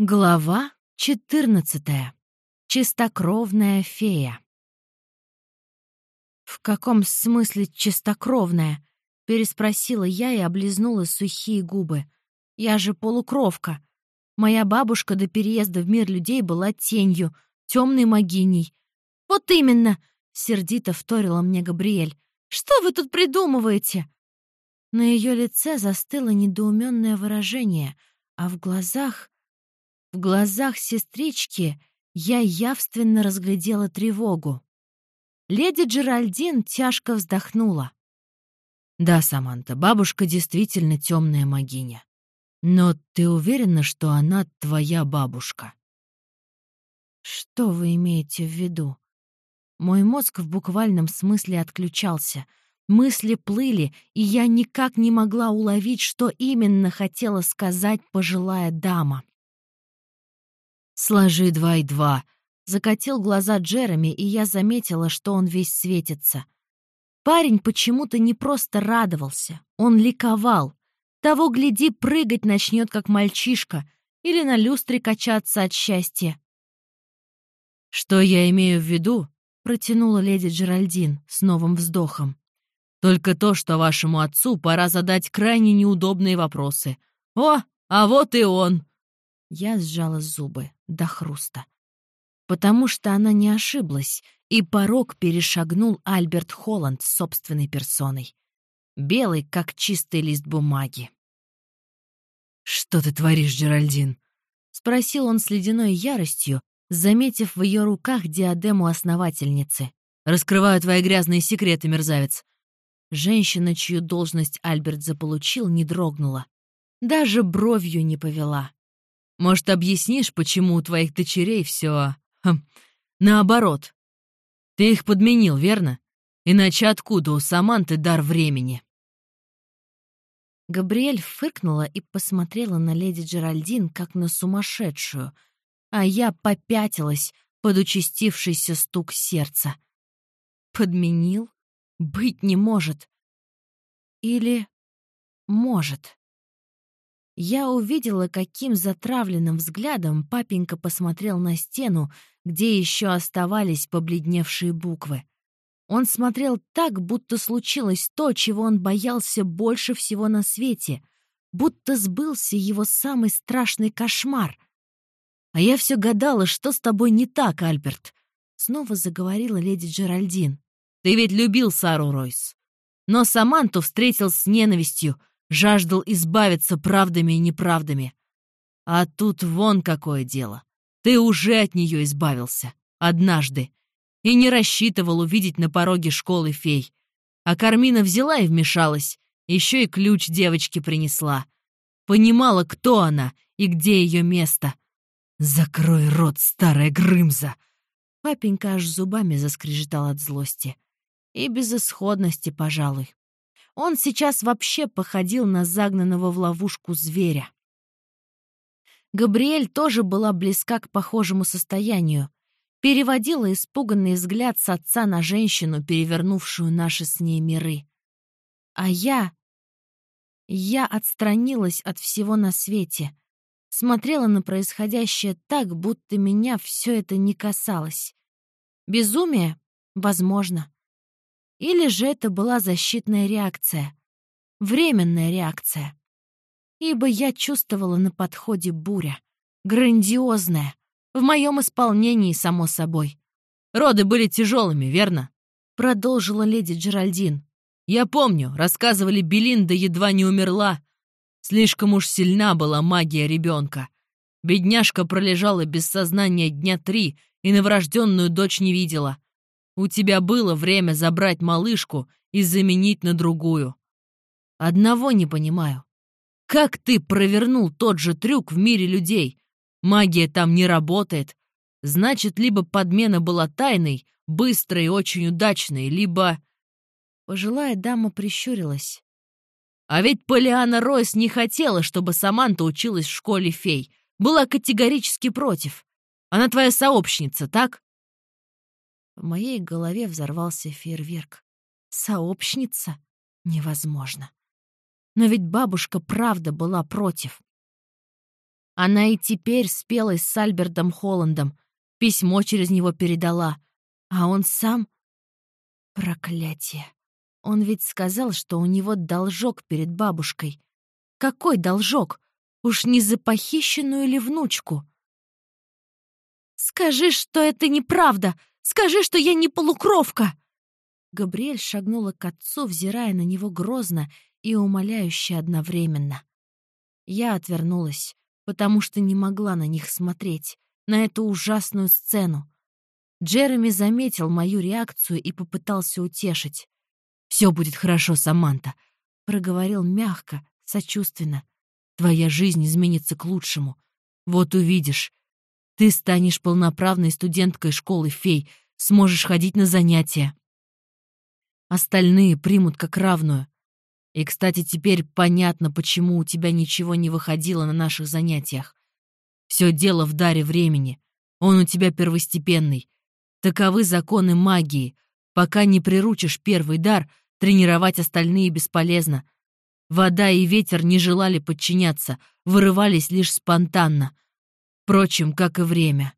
Глава 14. Чистокровная фея. «В каком смысле чистокровная?» — переспросила я и облизнула сухие губы. «Я же полукровка. Моя бабушка до переезда в мир людей была тенью, темной могиней». «Вот именно!» — сердито вторила мне Габриэль. «Что вы тут придумываете?» На ее лице застыло недоуменное выражение, а в глазах в глазах сестрички я явственно разглядела тревогу. Леди Джеральдин тяжко вздохнула. «Да, Саманта, бабушка действительно темная могиня. Но ты уверена, что она твоя бабушка?» «Что вы имеете в виду?» Мой мозг в буквальном смысле отключался. Мысли плыли, и я никак не могла уловить, что именно хотела сказать пожилая дама. «Сложи два и два», — закатил глаза Джереми, и я заметила, что он весь светится. Парень почему-то не просто радовался, он ликовал. Того, гляди, прыгать начнет, как мальчишка, или на люстре качаться от счастья. «Что я имею в виду?» — протянула леди Джеральдин с новым вздохом. «Только то, что вашему отцу пора задать крайне неудобные вопросы. О, а вот и он!» Я сжала зубы до хруста. Потому что она не ошиблась, и порог перешагнул Альберт Холланд собственной персоной. Белый, как чистый лист бумаги. «Что ты творишь, Джеральдин?» — спросил он с ледяной яростью, заметив в ее руках диадему основательницы. «Раскрываю твои грязные секреты, мерзавец!» Женщина, чью должность Альберт заполучил, не дрогнула. Даже бровью не повела. Может, объяснишь, почему у твоих дочерей все хм, наоборот? Ты их подменил, верно? Иначе откуда у Саманты дар времени?» Габриэль фыркнула и посмотрела на леди Джеральдин, как на сумасшедшую, а я попятилась под участившийся стук сердца. «Подменил? Быть не может. Или может?» Я увидела, каким затравленным взглядом папенька посмотрел на стену, где еще оставались побледневшие буквы. Он смотрел так, будто случилось то, чего он боялся больше всего на свете, будто сбылся его самый страшный кошмар. «А я все гадала, что с тобой не так, Альберт», — снова заговорила леди Джеральдин. «Ты ведь любил Сару Ройс. Но Саманту встретил с ненавистью, жаждал избавиться правдами и неправдами. А тут вон какое дело. Ты уже от нее избавился. Однажды. И не рассчитывал увидеть на пороге школы фей. А Кармина взяла и вмешалась. Еще и ключ девочке принесла. Понимала, кто она и где ее место. «Закрой рот, старая Грымза!» Папенька аж зубами заскрежетал от злости. И безысходности, пожалуй. Он сейчас вообще походил на загнанного в ловушку зверя. Габриэль тоже была близка к похожему состоянию. Переводила испуганный взгляд с отца на женщину, перевернувшую наши с ней миры. А я... Я отстранилась от всего на свете. Смотрела на происходящее так, будто меня все это не касалось. Безумие? Возможно. Или же это была защитная реакция, временная реакция. Ибо я чувствовала на подходе буря, грандиозная, в моем исполнении, само собой. «Роды были тяжелыми, верно?» — продолжила леди Джеральдин. «Я помню, рассказывали, Белинда едва не умерла. Слишком уж сильна была магия ребенка. Бедняжка пролежала без сознания дня три и новорожденную дочь не видела. У тебя было время забрать малышку и заменить на другую. Одного не понимаю. Как ты провернул тот же трюк в мире людей? Магия там не работает. Значит, либо подмена была тайной, быстрой и очень удачной, либо... Пожилая дама прищурилась. А ведь Полиана Ройс не хотела, чтобы Саманта училась в школе фей. Была категорически против. Она твоя сообщница, так? В моей голове взорвался фейерверк. Сообщница? Невозможно. Но ведь бабушка правда была против. Она и теперь спелась с Альбертом Холландом, письмо через него передала, а он сам... Проклятие. Он ведь сказал, что у него должок перед бабушкой. Какой должок? Уж не за похищенную ли внучку? «Скажи, что это неправда! Скажи, что я не полукровка!» Габриэль шагнула к отцу, взирая на него грозно и умоляюще одновременно. Я отвернулась, потому что не могла на них смотреть, на эту ужасную сцену. Джереми заметил мою реакцию и попытался утешить. «Все будет хорошо, Саманта», — проговорил мягко, сочувственно. «Твоя жизнь изменится к лучшему. Вот увидишь. Ты станешь полноправной студенткой школы фей, сможешь ходить на занятия. Остальные примут как равную. И, кстати, теперь понятно, почему у тебя ничего не выходило на наших занятиях. Все дело в даре времени. Он у тебя первостепенный. Таковы законы магии. Пока не приручишь первый дар, тренировать остальные бесполезно. Вода и ветер не желали подчиняться, вырывались лишь спонтанно. Впрочем, как и время.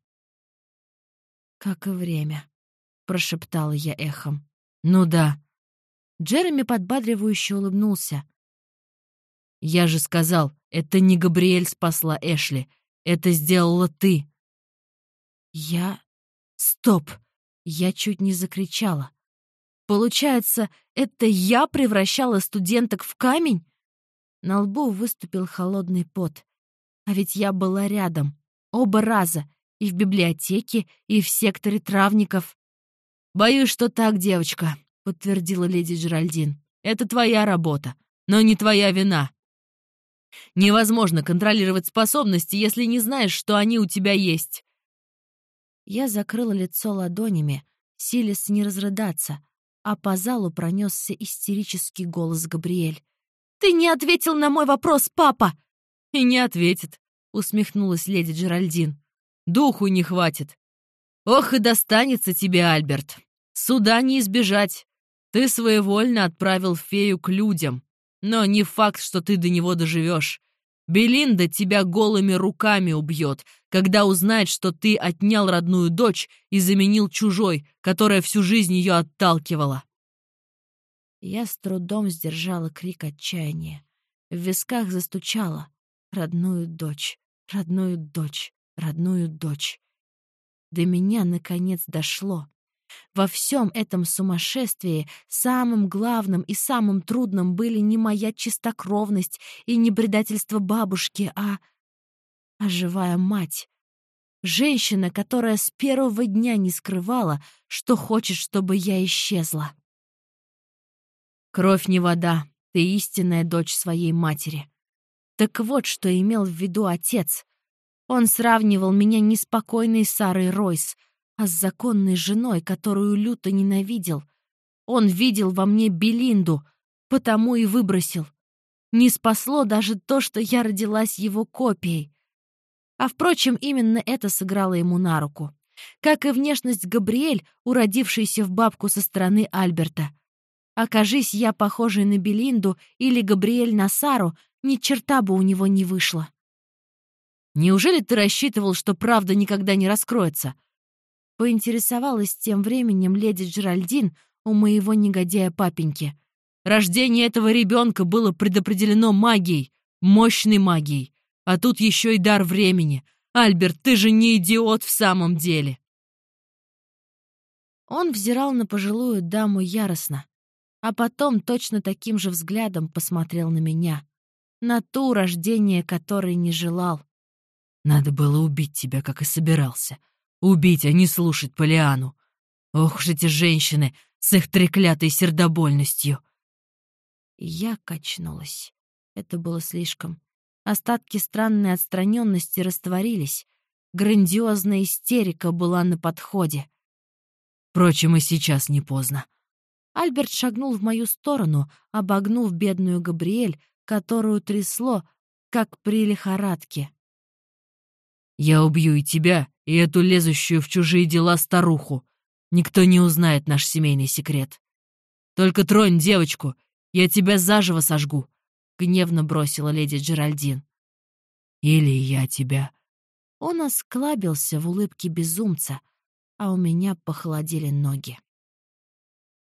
«Как и время», — прошептала я эхом. «Ну да». Джереми подбадривающе улыбнулся. «Я же сказал, это не Габриэль спасла Эшли. Это сделала ты». «Я... Стоп!» Я чуть не закричала. «Получается, это я превращала студенток в камень?» На лбу выступил холодный пот. А ведь я была рядом. Оба раза. И в библиотеке, и в секторе травников. «Боюсь, что так, девочка», — подтвердила леди Джеральдин. «Это твоя работа, но не твоя вина. Невозможно контролировать способности, если не знаешь, что они у тебя есть». Я закрыла лицо ладонями, силясь не разрыдаться, а по залу пронесся истерический голос Габриэль. «Ты не ответил на мой вопрос, папа!» «И не ответит», — усмехнулась леди Джеральдин. «Духу не хватит. Ох и достанется тебе, Альберт. Суда не избежать. Ты своевольно отправил фею к людям. Но не факт, что ты до него доживешь. Белинда тебя голыми руками убьет, когда узнает, что ты отнял родную дочь и заменил чужой, которая всю жизнь ее отталкивала. Я с трудом сдержала крик отчаяния. В висках застучала. Родную дочь, родную дочь, родную дочь. До меня, наконец, дошло. Во всем этом сумасшествии самым главным и самым трудным были не моя чистокровность и не предательство бабушки, а... а живая мать. Женщина, которая с первого дня не скрывала, что хочет, чтобы я исчезла. Кровь не вода, ты истинная дочь своей матери. Так вот, что имел в виду отец. Он сравнивал меня не с покойной Сарой Ройс — а с законной женой, которую люто ненавидел. Он видел во мне Белинду, потому и выбросил. Не спасло даже то, что я родилась его копией. А, впрочем, именно это сыграло ему на руку. Как и внешность Габриэль, уродившейся в бабку со стороны Альберта. Окажись я похожей на Белинду или Габриэль на Сару, ни черта бы у него не вышло. «Неужели ты рассчитывал, что правда никогда не раскроется?» Поинтересовалась тем временем леди Джеральдин у моего негодяя папеньки. Рождение этого ребенка было предопределено магией, мощной магией. А тут еще и дар времени. Альберт, ты же не идиот в самом деле. Он взирал на пожилую даму яростно, а потом точно таким же взглядом посмотрел на меня, на ту рождение которой не желал. «Надо было убить тебя, как и собирался», Убить, а не слушать Полиану. Ох уж эти женщины с их треклятой сердобольностью. Я качнулась. Это было слишком. Остатки странной отстраненности растворились. Грандиозная истерика была на подходе. Впрочем, и сейчас не поздно. Альберт шагнул в мою сторону, обогнув бедную Габриэль, которую трясло, как при лихорадке. «Я убью и тебя, и эту лезущую в чужие дела старуху. Никто не узнает наш семейный секрет. Только тронь девочку, я тебя заживо сожгу», — гневно бросила леди Джеральдин. Или я тебя». Он осклабился в улыбке безумца, а у меня похолодели ноги.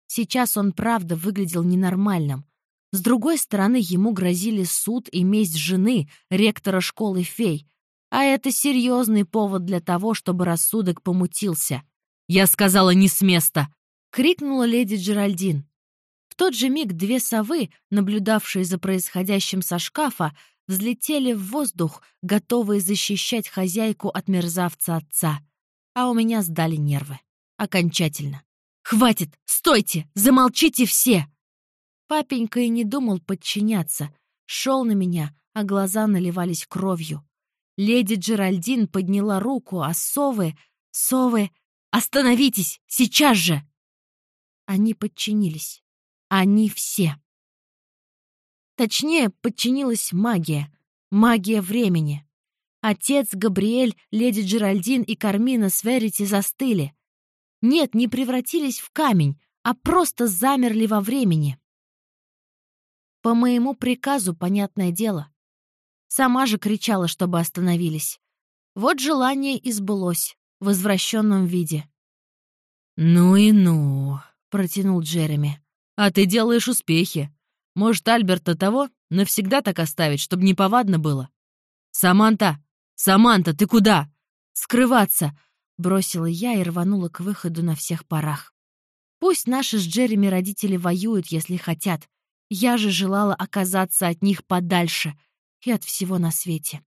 Сейчас он правда выглядел ненормальным. С другой стороны, ему грозили суд и месть жены, ректора школы фей, а это серьезный повод для того, чтобы рассудок помутился. «Я сказала, не с места!» — крикнула леди Джеральдин. В тот же миг две совы, наблюдавшие за происходящим со шкафа, взлетели в воздух, готовые защищать хозяйку от мерзавца отца. А у меня сдали нервы. Окончательно. «Хватит! Стойте! Замолчите все!» Папенька и не думал подчиняться. Шел на меня, а глаза наливались кровью. Леди Джеральдин подняла руку, а совы... Совы... «Остановитесь! Сейчас же!» Они подчинились. Они все. Точнее, подчинилась магия. Магия времени. Отец, Габриэль, леди Джеральдин и Кармина Сверити застыли. Нет, не превратились в камень, а просто замерли во времени. По моему приказу, понятное дело. Сама же кричала, чтобы остановились. Вот желание и сбылось в извращенном виде. «Ну и ну», — протянул Джереми. А ты делаешь успехи. Может, Альберта того навсегда так оставить, чтобы неповадно было? Саманта! Саманта, ты куда? Скрываться! Бросила я и рванула к выходу на всех парах. Пусть наши с Джереми родители воюют, если хотят. Я же желала оказаться от них подальше и от всего на свете.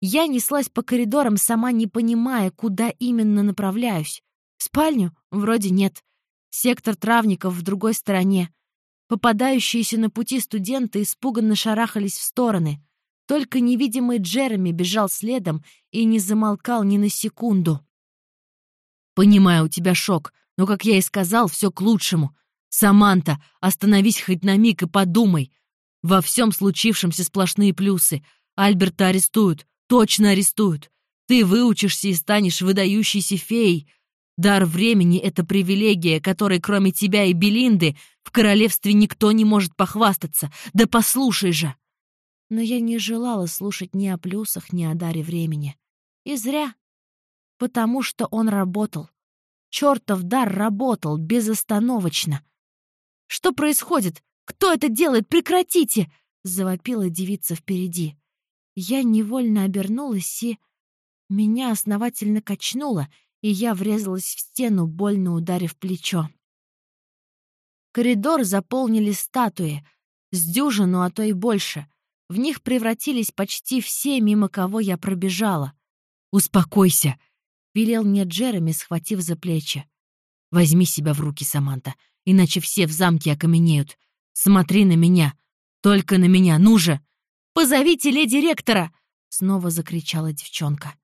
Я неслась по коридорам, сама не понимая, куда именно направляюсь. В спальню? Вроде нет. Сектор травников в другой стороне. Попадающиеся на пути студенты испуганно шарахались в стороны. Только невидимый Джереми бежал следом и не замолкал ни на секунду. «Понимаю, у тебя шок, но, как я и сказал, все к лучшему. Саманта, остановись хоть на миг и подумай. Во всем случившемся сплошные плюсы. Альберта арестуют, точно арестуют. Ты выучишься и станешь выдающейся феей. Дар времени — это привилегия, которой кроме тебя и Белинды в королевстве никто не может похвастаться. Да послушай же!» Но я не желала слушать ни о плюсах, ни о даре времени. И зря. Потому что он работал. Чертов дар работал безостановочно. «Что происходит? Кто это делает? Прекратите!» — завопила девица впереди. Я невольно обернулась и... Меня основательно качнуло — и я врезалась в стену, больно ударив плечо. Коридор заполнили статуи, с дюжину, а то и больше. В них превратились почти все, мимо кого я пробежала. «Успокойся!» — велел мне Джереми, схватив за плечи. «Возьми себя в руки, Саманта, иначе все в замке окаменеют. Смотри на меня! Только на меня! Ну же!» «Позовите леди ректора!» — снова закричала девчонка.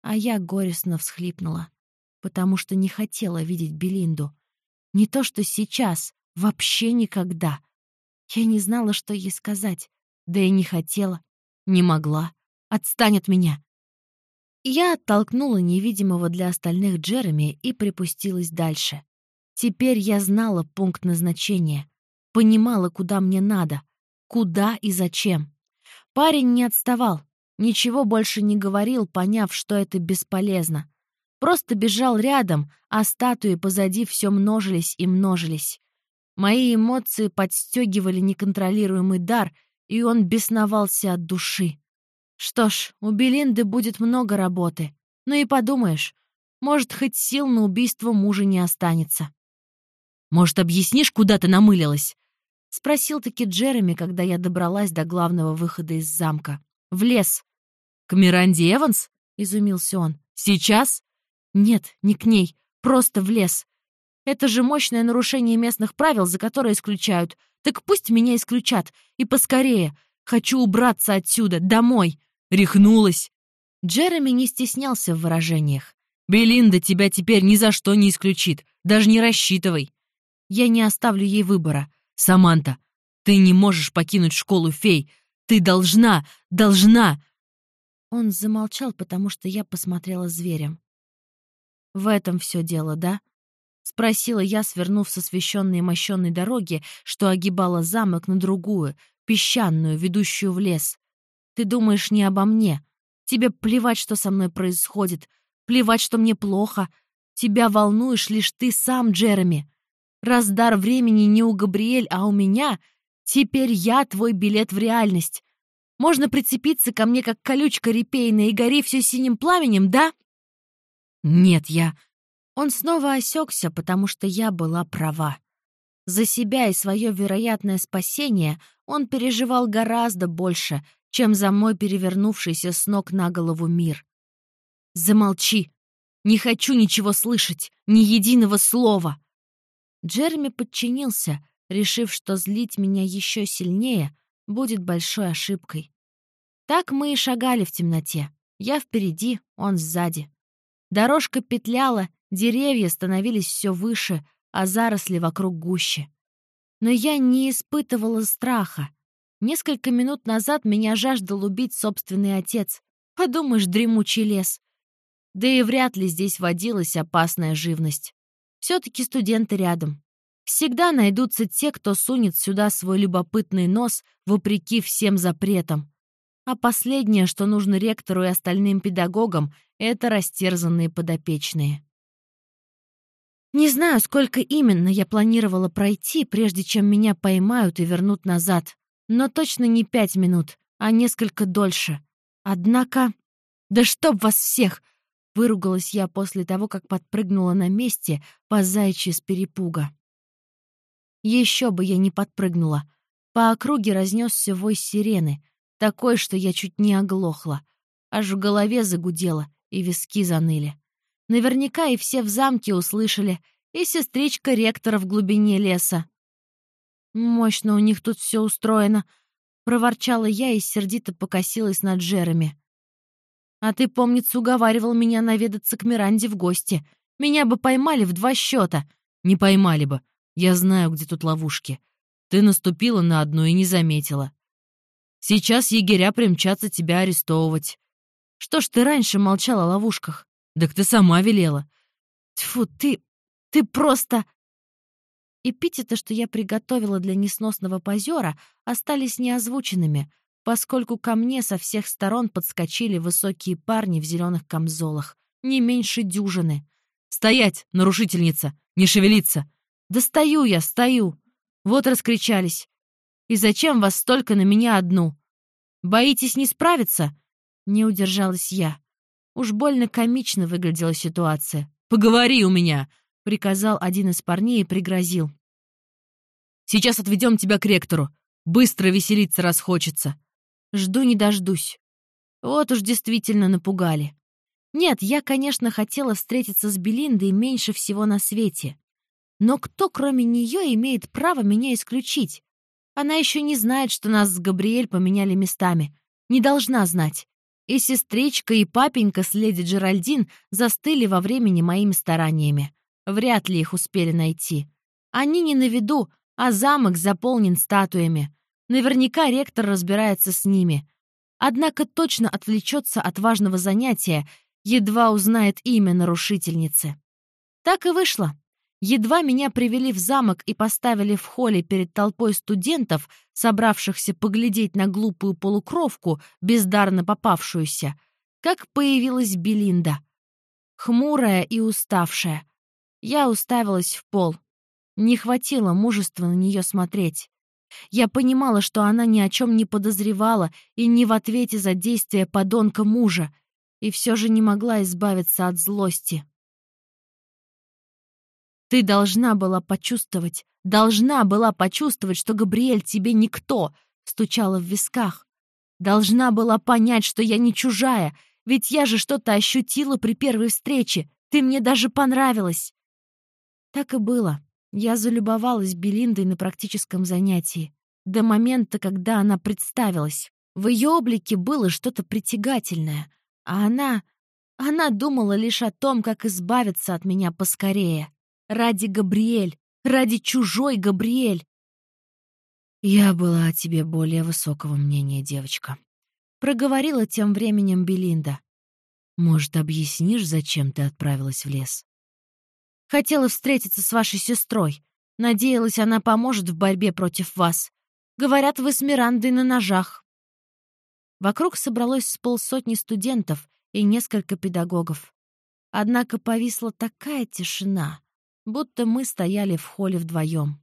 А я горестно всхлипнула, потому что не хотела видеть Белинду. Не то что сейчас, вообще никогда. Я не знала, что ей сказать, да и не хотела, не могла. Отстань от меня. Я оттолкнула невидимого для остальных Джереми и припустилась дальше. Теперь я знала пункт назначения, понимала, куда мне надо, куда и зачем. Парень не отставал, Ничего больше не говорил, поняв, что это бесполезно. Просто бежал рядом, а статуи позади все множились и множились. Мои эмоции подстегивали неконтролируемый дар, и он бесновался от души. Что ж, у Белинды будет много работы. Ну и подумаешь, может, хоть сил на убийство мужа не останется. «Может, объяснишь, куда ты намылилась?» — спросил-таки Джереми, когда я добралась до главного выхода из замка. «В лес. «К Миранде Эванс?» — изумился он. «Сейчас?» «Нет, не к ней. Просто в лес. Это же мощное нарушение местных правил, за которое исключают. Так пусть меня исключат. И поскорее. Хочу убраться отсюда, домой». Рехнулась. Джереми не стеснялся в выражениях. «Белинда тебя теперь ни за что не исключит. Даже не рассчитывай». «Я не оставлю ей выбора». «Саманта, ты не можешь покинуть школу фей. Ты должна, должна...» Он замолчал, потому что я посмотрела зверем. «В этом все дело, да?» — спросила я, свернув со священной мощенной дороги, что огибала замок на другую, песчаную, ведущую в лес. Ты думаешь не обо мне. Тебе плевать, что со мной происходит. Плевать, что мне плохо. Тебя волнуешь лишь ты сам, Джереми. Раз дар времени не у Габриэль, а у меня, теперь я твой билет в реальность. Можно прицепиться ко мне, как колючка репейная, и гори все синим пламенем, да? Нет, я... Он снова осекся, потому что я была права. За себя и свое вероятное спасение он переживал гораздо больше, чем за мой перевернувшийся с ног на голову мир. «Замолчи! Не хочу ничего слышать! Ни единого слова!» Джереми подчинился, решив, что злить меня еще сильнее будет большой ошибкой. Так мы и шагали в темноте. Я впереди, он сзади. Дорожка петляла, деревья становились все выше, а заросли вокруг гуще. Но я не испытывала страха. Несколько минут назад меня жаждал убить собственный отец. Подумаешь, дремучий лес. Да и вряд ли здесь водилась опасная живность. Все-таки студенты рядом. Всегда найдутся те, кто сунет сюда свой любопытный нос, вопреки всем запретам. А последнее, что нужно ректору и остальным педагогам, это растерзанные подопечные. Не знаю, сколько именно я планировала пройти, прежде чем меня поймают и вернут назад. Но точно не пять минут, а несколько дольше. Однако... Да чтоб вас всех! Выругалась я после того, как подпрыгнула на месте по зайчи с перепуга. Еще бы я не подпрыгнула. По округе разнесся вой сирены, такой, что я чуть не оглохла. Аж в голове загудело, и виски заныли. Наверняка и все в замке услышали, и сестричка ректора в глубине леса. «Мощно у них тут все устроено», — проворчала я и сердито покосилась над Джереми. «А ты, помнится, уговаривал меня наведаться к Миранде в гости. Меня бы поймали в два счета». «Не поймали бы. Я знаю, где тут ловушки. Ты наступила на одну и не заметила. Сейчас егеря примчатся тебя арестовывать. Что ж ты раньше молчала о ловушках? Так ты сама велела. Тьфу, ты... ты просто... Эпитеты, что я приготовила для несносного позера, остались неозвученными, поскольку ко мне со всех сторон подскочили высокие парни в зеленых камзолах, не меньше дюжины. «Стоять, нарушительница! Не шевелиться!» «Да стою я, стою!» Вот раскричались. «И зачем вас столько на меня одну? Боитесь не справиться?» Не удержалась я. Уж больно комично выглядела ситуация. «Поговори у меня!» — приказал один из парней и пригрозил. «Сейчас отведем тебя к ректору. Быстро веселиться расхочется». Жду не дождусь. Вот уж действительно напугали. Нет, я, конечно, хотела встретиться с Белиндой меньше всего на свете. Но кто, кроме нее, имеет право меня исключить? Она еще не знает, что нас с Габриэль поменяли местами. Не должна знать. И сестричка, и папенька с леди Джеральдин застыли во времени моими стараниями. Вряд ли их успели найти. Они не на виду, а замок заполнен статуями. Наверняка ректор разбирается с ними. Однако точно отвлечется от важного занятия, едва узнает имя нарушительницы. Так и вышло. Едва меня привели в замок и поставили в холле перед толпой студентов, собравшихся поглядеть на глупую полукровку, бездарно попавшуюся, как появилась Белинда. Хмурая и уставшая. Я уставилась в пол. Не хватило мужества на нее смотреть. Я понимала, что она ни о чем не подозревала и не в ответе за действия подонка мужа, и все же не могла избавиться от злости. Ты должна была почувствовать, должна была почувствовать, что Габриэль тебе никто, стучала в висках. Должна была понять, что я не чужая, ведь я же что-то ощутила при первой встрече. Ты мне даже понравилась. Так и было. Я залюбовалась Белиндой на практическом занятии. До момента, когда она представилась. В ее облике было что-то притягательное. А она... Она думала лишь о том, как избавиться от меня поскорее. Ради Габриэль, ради чужой Габриэль. «Я была о тебе более высокого мнения, девочка», — проговорила тем временем Белинда. «Может, объяснишь, зачем ты отправилась в лес?» «Хотела встретиться с вашей сестрой. Надеялась, она поможет в борьбе против вас. Говорят, вы с Мирандой на ножах». Вокруг собралось с полсотни студентов и несколько педагогов. Однако повисла такая тишина, будто мы стояли в холле вдвоем.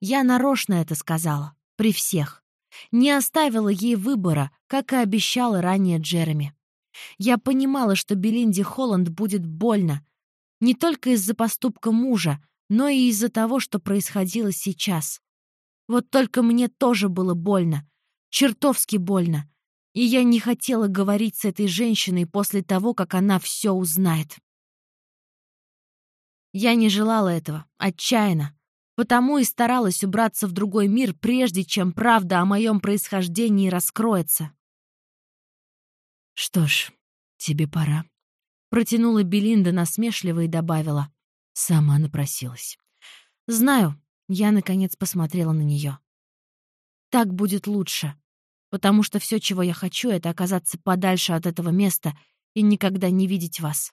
Я нарочно это сказала, при всех. Не оставила ей выбора, как и обещала ранее Джереми. Я понимала, что Белинде Холланд будет больно, не только из-за поступка мужа, но и из-за того, что происходило сейчас. Вот только мне тоже было больно, чертовски больно, и я не хотела говорить с этой женщиной после того, как она все узнает. Я не желала этого, отчаянно, потому и старалась убраться в другой мир, прежде чем правда о моем происхождении раскроется. «Что ж, тебе пора», — протянула Белинда насмешливо и добавила. Сама напросилась. «Знаю», — я, наконец, посмотрела на нее. «Так будет лучше, потому что все, чего я хочу, это оказаться подальше от этого места и никогда не видеть вас».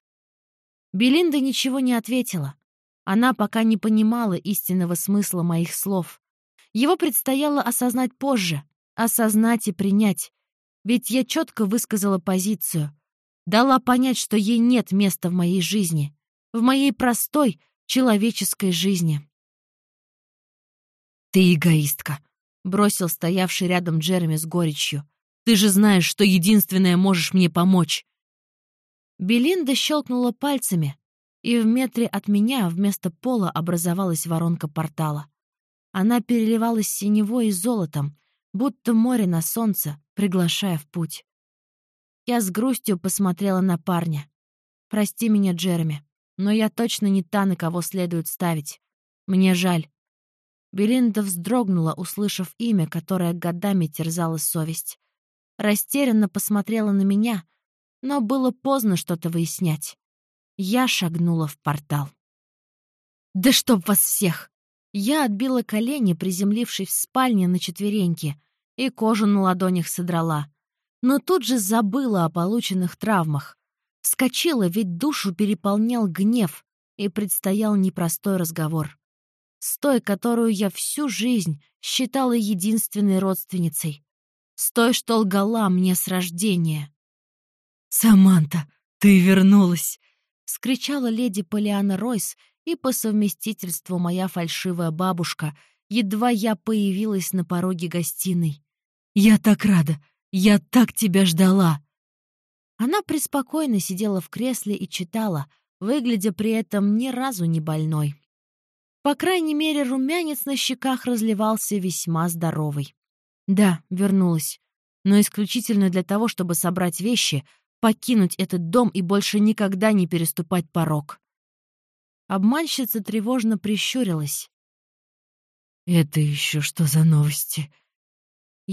Белинда ничего не ответила. Она пока не понимала истинного смысла моих слов. Его предстояло осознать позже, осознать и принять. Ведь я четко высказала позицию. Дала понять, что ей нет места в моей жизни. В моей простой, человеческой жизни. «Ты эгоистка», — бросил стоявший рядом Джереми с горечью. «Ты же знаешь, что единственное можешь мне помочь». Белинда щелкнула пальцами, и в метре от меня вместо пола образовалась воронка портала. Она переливалась синевой и золотом, будто море на солнце, приглашая в путь. Я с грустью посмотрела на парня. «Прости меня, Джереми, но я точно не та, на кого следует ставить. Мне жаль». Белинда вздрогнула, услышав имя, которое годами терзала совесть. Растерянно посмотрела на меня, но было поздно что-то выяснять. Я шагнула в портал. «Да чтоб вас всех!» Я отбила колени, приземлившись в спальне на четвереньки, и кожу на ладонях содрала. Но тут же забыла о полученных травмах. Вскочила, ведь душу переполнял гнев, и предстоял непростой разговор. С той, которую я всю жизнь считала единственной родственницей. С той, что лгала мне с рождения. «Саманта, ты вернулась!» — скричала леди Полиана Ройс и по совместительству моя фальшивая бабушка, едва я появилась на пороге гостиной. «Я так рада! Я так тебя ждала!» Она преспокойно сидела в кресле и читала, выглядя при этом ни разу не больной. По крайней мере, румянец на щеках разливался весьма здоровый. Да, вернулась. Но исключительно для того, чтобы собрать вещи, покинуть этот дом и больше никогда не переступать порог. Обманщица тревожно прищурилась. «Это еще что за новости?»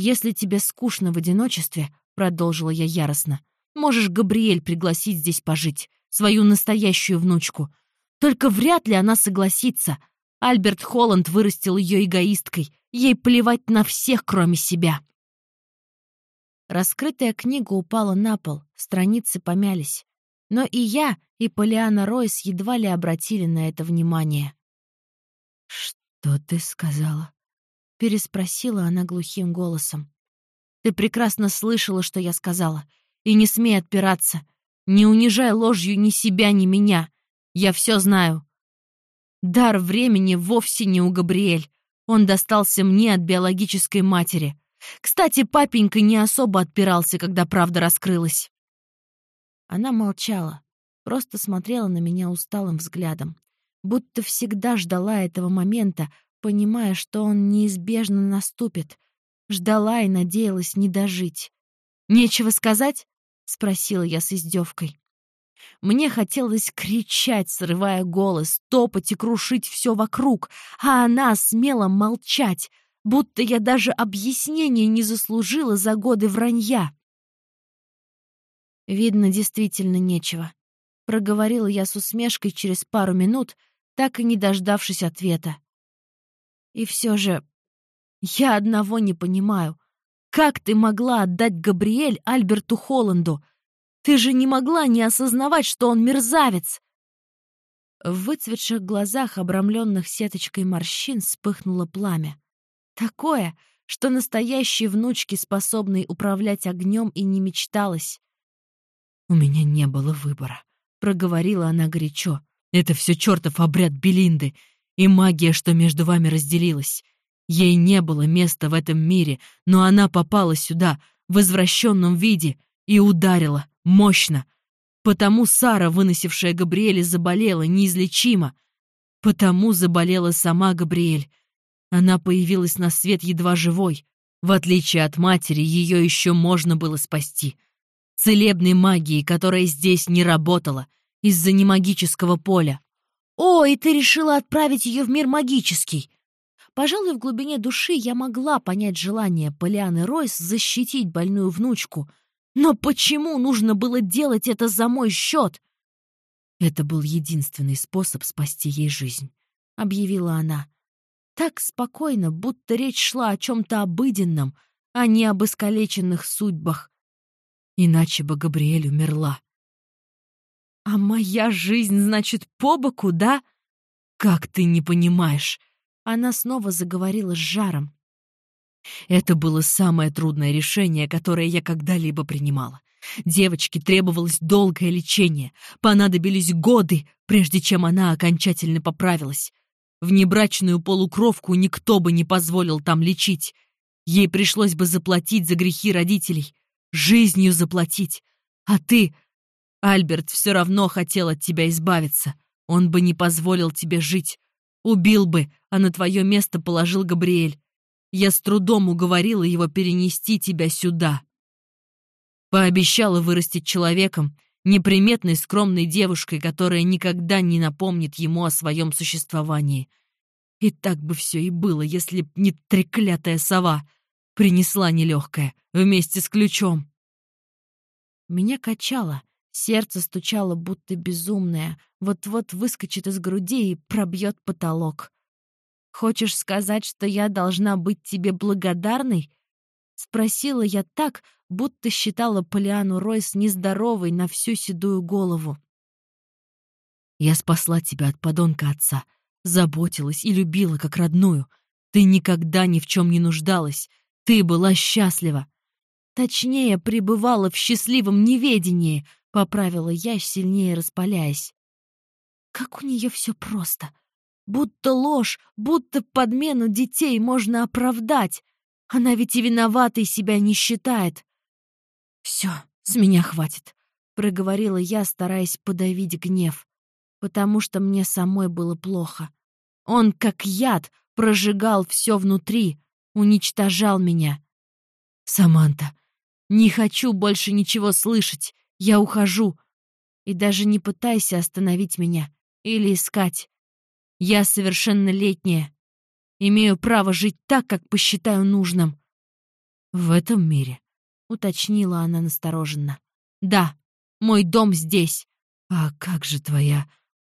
«Если тебе скучно в одиночестве», — продолжила я яростно, «можешь Габриэль пригласить здесь пожить, свою настоящую внучку. Только вряд ли она согласится. Альберт Холланд вырастил ее эгоисткой. Ей плевать на всех, кроме себя». Раскрытая книга упала на пол, страницы помялись. Но и я, и Полиана Ройс едва ли обратили на это внимание. «Что ты сказала?» — переспросила она глухим голосом. «Ты прекрасно слышала, что я сказала. И не смей отпираться. Не унижай ложью ни себя, ни меня. Я все знаю. Дар времени вовсе не у Габриэль. Он достался мне от биологической матери. Кстати, папенька не особо отпирался, когда правда раскрылась». Она молчала, просто смотрела на меня усталым взглядом, будто всегда ждала этого момента, понимая, что он неизбежно наступит. Ждала и надеялась не дожить. «Нечего сказать?» — спросила я с издевкой. Мне хотелось кричать, срывая голос, топать и крушить все вокруг, а она смела молчать, будто я даже объяснения не заслужила за годы вранья. Видно, действительно нечего. Проговорила я с усмешкой через пару минут, так и не дождавшись ответа. И все же я одного не понимаю. Как ты могла отдать Габриэль Альберту Холланду? Ты же не могла не осознавать, что он мерзавец!» В выцветших глазах, обрамленных сеточкой морщин, вспыхнуло пламя. Такое, что настоящей внучке, способной управлять огнем, и не мечталось. «У меня не было выбора», — проговорила она горячо. «Это все чертов обряд Белинды и магия, что между вами разделилась. Ей не было места в этом мире, но она попала сюда, в извращенном виде, и ударила, мощно. Потому Сара, выносившая Габриэля, заболела неизлечимо. Потому заболела сама Габриэль. Она появилась на свет едва живой. В отличие от матери, ее еще можно было спасти. Целебной магией, которая здесь не работала, из-за немагического поля. «О, и ты решила отправить ее в мир магический!» Пожалуй, в глубине души я могла понять желание Полианы Ройс защитить больную внучку. Но почему нужно было делать это за мой счет? «Это был единственный способ спасти ей жизнь», — объявила она. Так спокойно, будто речь шла о чем-то обыденном, а не об искалеченных судьбах. Иначе бы Габриэль умерла. «А моя жизнь, значит, по боку, да?» «Как ты не понимаешь?» Она снова заговорила с жаром. Это было самое трудное решение, которое я когда-либо принимала. Девочке требовалось долгое лечение, понадобились годы, прежде чем она окончательно поправилась. Внебрачную полукровку никто бы не позволил там лечить. Ей пришлось бы заплатить за грехи родителей, жизнью заплатить. А ты... Альберт все равно хотел от тебя избавиться. Он бы не позволил тебе жить. Убил бы, а на твое место положил Габриэль. Я с трудом уговорила его перенести тебя сюда. Пообещала вырастить человеком, неприметной скромной девушкой, которая никогда не напомнит ему о своем существовании. И так бы все и было, если б не треклятая сова принесла нелегкая вместе с ключом. Меня качало, сердце стучало, будто безумное, вот-вот выскочит из груди и пробьет потолок. «Хочешь сказать, что я должна быть тебе благодарной?» Спросила я так, будто считала Полиану Ройс нездоровой на всю седую голову. «Я спасла тебя от подонка отца, заботилась и любила как родную. Ты никогда ни в чем не нуждалась, ты была счастлива». «Точнее, пребывала в счастливом неведении», — поправила я, сильнее распаляясь. Как у нее все просто. Будто ложь, будто подмену детей можно оправдать. Она ведь и виноватой себя не считает. «Все, с меня хватит», — проговорила я, стараясь подавить гнев, потому что мне самой было плохо. Он, как яд, прожигал все внутри, уничтожал меня. «Саманта, не хочу больше ничего слышать, я ухожу. И даже не пытайся остановить меня или искать. Я совершеннолетняя. Имею право жить так, как посчитаю нужным. В этом мире, — уточнила она настороженно. Да, мой дом здесь. А как же твоя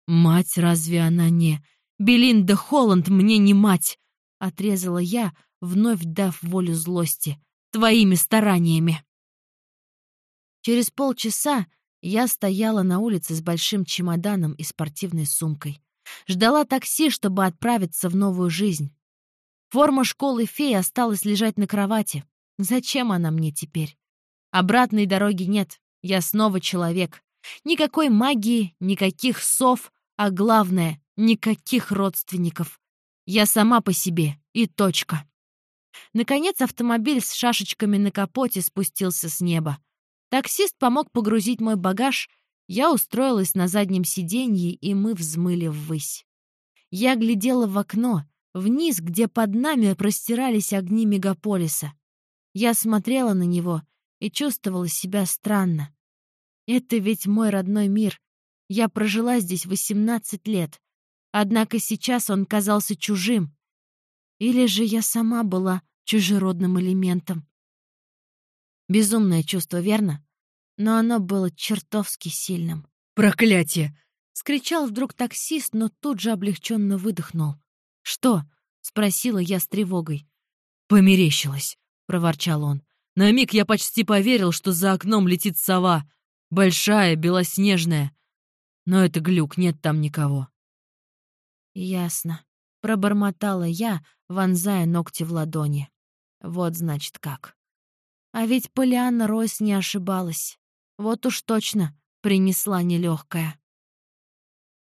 мать, разве она не... Белинда Холланд мне не мать, — отрезала я, вновь дав волю злости. Твоими стараниями. Через полчаса я стояла на улице с большим чемоданом и спортивной сумкой. Ждала такси, чтобы отправиться в новую жизнь. Форма школы феи осталась лежать на кровати. Зачем она мне теперь? Обратной дороги нет. Я снова человек. Никакой магии, никаких сов, а главное — никаких родственников. Я сама по себе, и точка. Наконец автомобиль с шашечками на капоте спустился с неба. Таксист помог погрузить мой багаж — я устроилась на заднем сиденье, и мы взмыли ввысь. Я глядела в окно, вниз, где под нами простирались огни мегаполиса. Я смотрела на него и чувствовала себя странно. Это ведь мой родной мир. Я прожила здесь 18 лет. Однако сейчас он казался чужим. Или же я сама была чужеродным элементом. Безумное чувство, верно? но оно было чертовски сильным. «Проклятие!» — скричал вдруг таксист, но тут же облегченно выдохнул. «Что?» — спросила я с тревогой. «Померещилось», — проворчал он. «На миг я почти поверил, что за окном летит сова. Большая, белоснежная. Но это глюк, нет там никого». «Ясно», — пробормотала я, вонзая ногти в ладони. Вот значит как. А ведь Полианна Ройс не ошибалась. Вот уж точно принесла нелегкая.